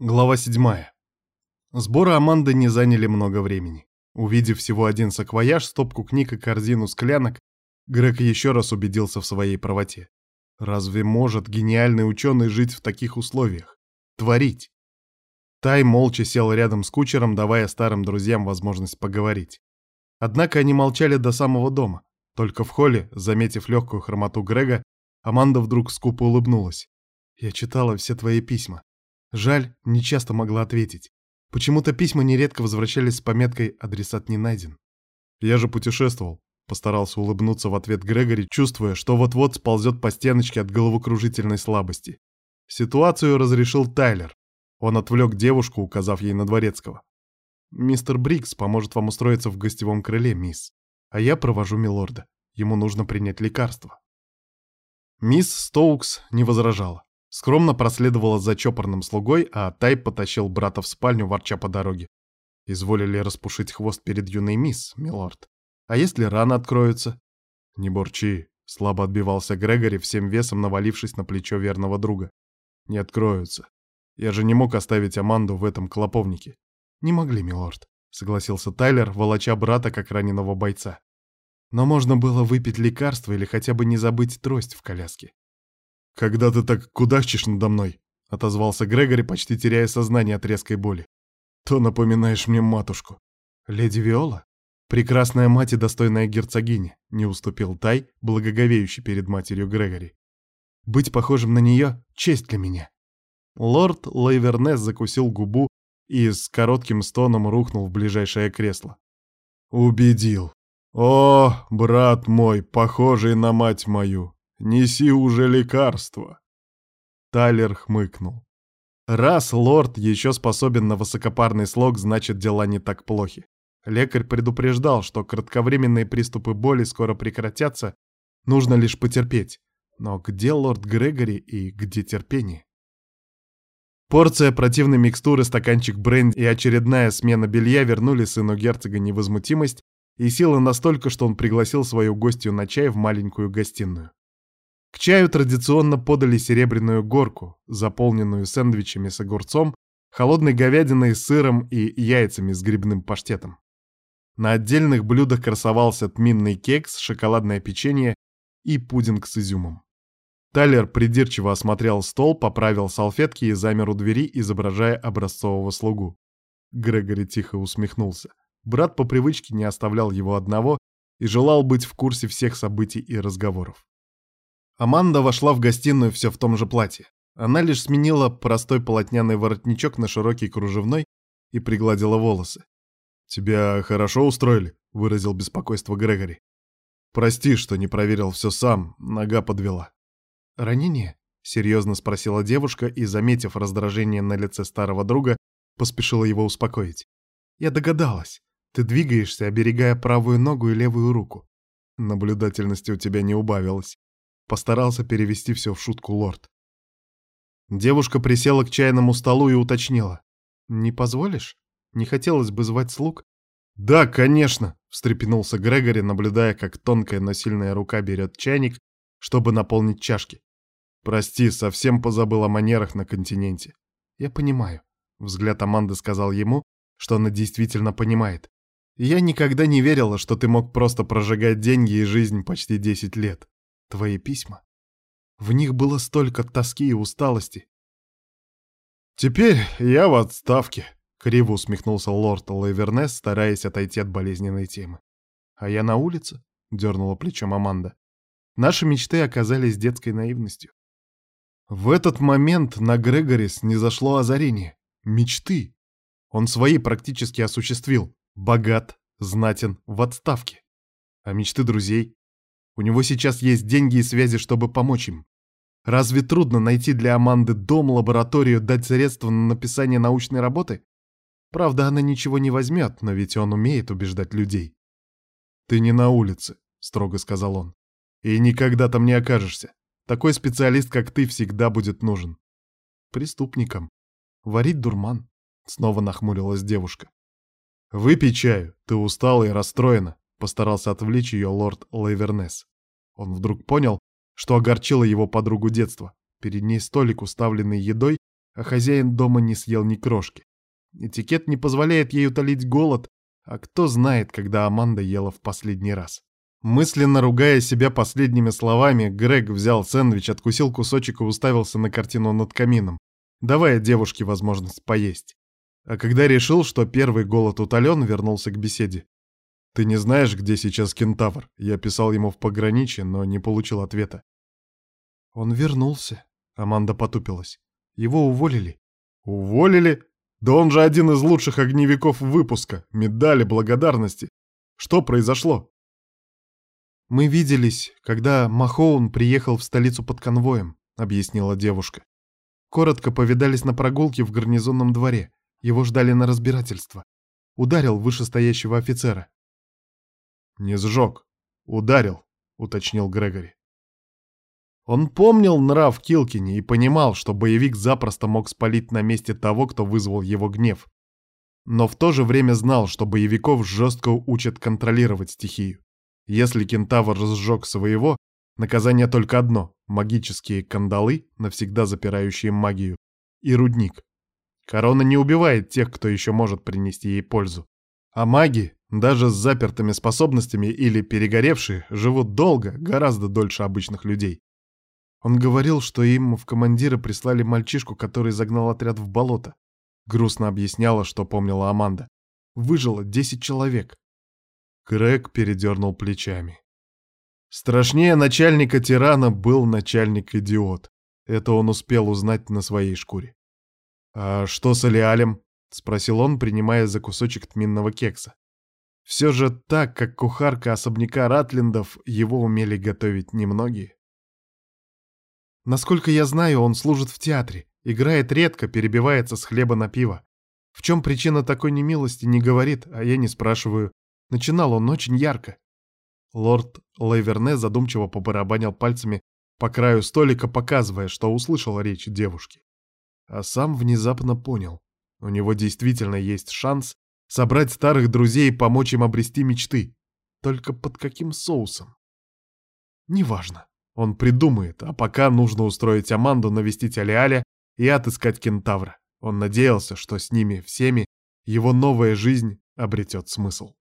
Глава 7. Сборы Аманды не заняли много времени. Увидев всего один саквояж, стопку книг и корзину склянок, Грег еще раз убедился в своей правоте. Разве может гениальный ученый жить в таких условиях? Творить? Тай молча сел рядом с кучером, давая старым друзьям возможность поговорить. Однако они молчали до самого дома. Только в холле, заметив легкую хромоту Грега, Аманда вдруг скупо улыбнулась. «Я читала все твои письма. Жаль, не часто могла ответить. Почему-то письма нередко возвращались с пометкой «Адресат не найден». Я же путешествовал. Постарался улыбнуться в ответ Грегори, чувствуя, что вот-вот сползет по стеночке от головокружительной слабости. Ситуацию разрешил Тайлер. Он отвлек девушку, указав ей на дворецкого. «Мистер Брикс поможет вам устроиться в гостевом крыле, мисс. А я провожу милорда. Ему нужно принять лекарство». Мисс Стоукс не возражала. Скромно проследовала за чопорным слугой, а Тай потащил брата в спальню, ворча по дороге. Изволили распушить хвост перед юной мисс, милорд. А если рано откроются? Не борчи, слабо отбивался Грегори, всем весом навалившись на плечо верного друга. Не откроются. Я же не мог оставить Аманду в этом клоповнике. Не могли, милорд, согласился Тайлер, волоча брата как раненого бойца. Но можно было выпить лекарство или хотя бы не забыть трость в коляске. «Когда ты так кудахчешь надо мной?» — отозвался Грегори, почти теряя сознание от резкой боли. «То напоминаешь мне матушку». «Леди Виола? Прекрасная мать и достойная герцогиня», — не уступил Тай, благоговеющий перед матерью Грегори. «Быть похожим на нее — честь для меня». Лорд Лейвернес закусил губу и с коротким стоном рухнул в ближайшее кресло. «Убедил. О, брат мой, похожий на мать мою, Неси уже лекарство. Тайлер хмыкнул. Раз лорд еще способен на высокопарный слог, значит дела не так плохи. Лекарь предупреждал, что кратковременные приступы боли скоро прекратятся, нужно лишь потерпеть. Но где лорд Грегори и где терпение? Порция противной микстуры, стаканчик бренди и очередная смена белья вернули сыну герцога невозмутимость и силы настолько, что он пригласил свою гостью на чай в маленькую гостиную. К чаю традиционно подали серебряную горку, заполненную сэндвичами с огурцом, холодной говядиной с сыром и яйцами с грибным паштетом. На отдельных блюдах красовался тминный кекс, шоколадное печенье и пудинг с изюмом. Талер придирчиво осмотрел стол, поправил салфетки и замер у двери, изображая образцового слугу. Грегори тихо усмехнулся. Брат по привычке не оставлял его одного и желал быть в курсе всех событий и разговоров. Аманда вошла в гостиную все в том же платье. Она лишь сменила простой полотняный воротничок на широкий кружевной и пригладила волосы. «Тебя хорошо устроили?» — выразил беспокойство Грегори. «Прости, что не проверил все сам, нога подвела». «Ранение?» — серьезно спросила девушка и, заметив раздражение на лице старого друга, поспешила его успокоить. «Я догадалась. Ты двигаешься, оберегая правую ногу и левую руку. Наблюдательности у тебя не убавилось. Постарался перевести все в шутку лорд. Девушка присела к чайному столу и уточнила. «Не позволишь? Не хотелось бы звать слуг?» «Да, конечно!» — встрепенулся Грегори, наблюдая, как тонкая, но сильная рука берет чайник, чтобы наполнить чашки. «Прости, совсем позабыл о манерах на континенте». «Я понимаю», — взгляд Аманды сказал ему, что она действительно понимает. «Я никогда не верила, что ты мог просто прожигать деньги и жизнь почти десять лет твои письма. В них было столько тоски и усталости. «Теперь я в отставке», — криво усмехнулся лорд Лайвернес, стараясь отойти от болезненной темы. «А я на улице?» — дернула плечом Аманда. Наши мечты оказались детской наивностью. В этот момент на Грегорис не зашло озарение. Мечты. Он свои практически осуществил. Богат, знатен, в отставке. А мечты друзей? У него сейчас есть деньги и связи, чтобы помочь им. Разве трудно найти для Аманды дом, лабораторию, дать средства на написание научной работы? Правда, она ничего не возьмет, но ведь он умеет убеждать людей. «Ты не на улице», — строго сказал он. «И никогда там не окажешься. Такой специалист, как ты, всегда будет нужен». «Преступникам. Варить дурман», — снова нахмурилась девушка. «Выпей чаю, ты устала и расстроена. Постарался отвлечь ее лорд Лейвернес. Он вдруг понял, что огорчило его подругу детства. Перед ней столик, уставленный едой, а хозяин дома не съел ни крошки. Этикет не позволяет ей утолить голод, а кто знает, когда Аманда ела в последний раз. Мысленно ругая себя последними словами, Грег взял сэндвич, откусил кусочек и уставился на картину над камином, давая девушке возможность поесть. А когда решил, что первый голод утолен, вернулся к беседе. «Ты не знаешь, где сейчас кентавр?» Я писал ему в пограничье, но не получил ответа. «Он вернулся», — Аманда потупилась. «Его уволили». «Уволили? Да он же один из лучших огневиков выпуска. Медали благодарности. Что произошло?» «Мы виделись, когда Махоун приехал в столицу под конвоем», — объяснила девушка. Коротко повидались на прогулке в гарнизонном дворе. Его ждали на разбирательство. Ударил вышестоящего офицера. «Не сжег. Ударил», — уточнил Грегори. Он помнил нрав Килкини и понимал, что боевик запросто мог спалить на месте того, кто вызвал его гнев. Но в то же время знал, что боевиков жестко учат контролировать стихию. Если кентавр сжег своего, наказание только одно — магические кандалы, навсегда запирающие магию, и рудник. Корона не убивает тех, кто еще может принести ей пользу. А маги, даже с запертыми способностями или перегоревшие, живут долго, гораздо дольше обычных людей. Он говорил, что им в командиры прислали мальчишку, который загнал отряд в болото. Грустно объясняла, что помнила Аманда. Выжило десять человек. Грег передернул плечами. Страшнее начальника тирана был начальник-идиот. Это он успел узнать на своей шкуре. «А что с Алиалем?» — спросил он, принимая за кусочек тминного кекса. Все же так, как кухарка особняка Ратлиндов, его умели готовить немногие. Насколько я знаю, он служит в театре, играет редко, перебивается с хлеба на пиво. В чем причина такой немилости, не говорит, а я не спрашиваю. Начинал он очень ярко. Лорд Лейверне задумчиво побарабанил пальцами по краю столика, показывая, что услышал речь девушки. А сам внезапно понял. У него действительно есть шанс собрать старых друзей и помочь им обрести мечты. Только под каким соусом? Неважно. Он придумает, а пока нужно устроить Аманду, навестить Алиаля и отыскать кентавра. Он надеялся, что с ними всеми его новая жизнь обретет смысл.